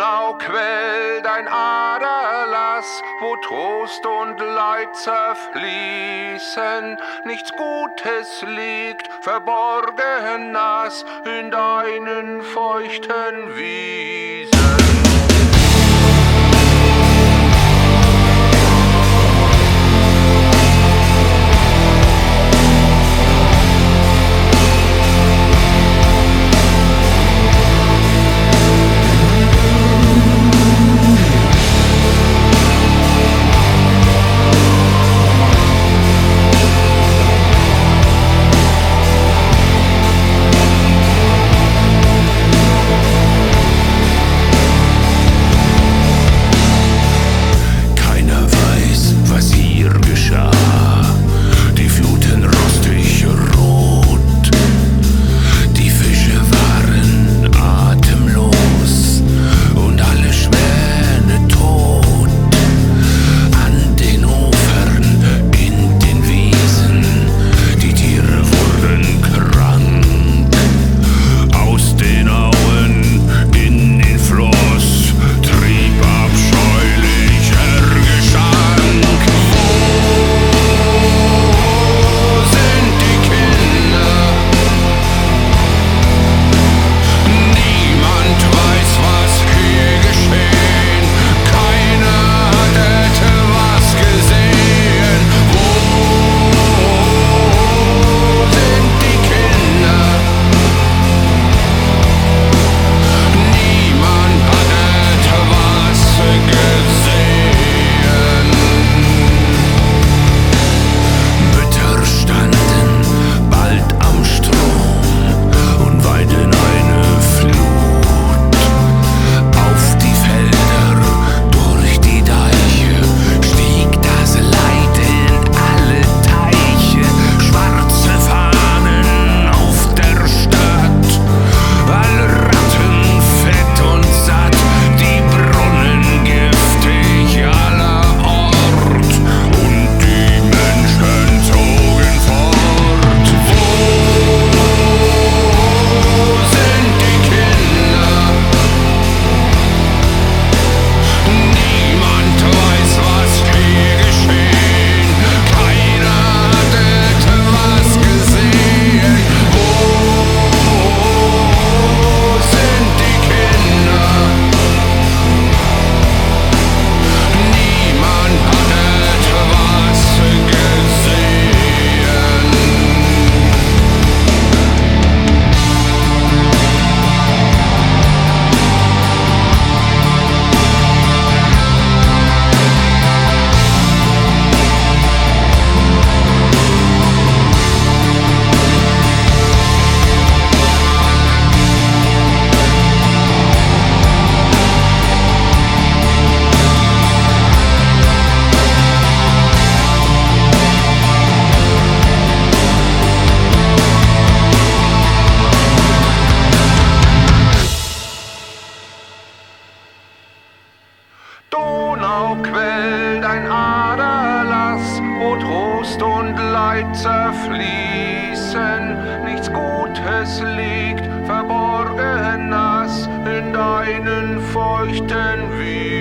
Donau quell dein Aderlass, wo Trost und Leid zerfließen. Nichts Gutes liegt verborgen nass in deinen feuchten Wiesen. Quell dein Aderlass, wo Trost und Leid zerfließen. Nichts Gutes liegt verborgen nass in deinen feuchten Wiesen.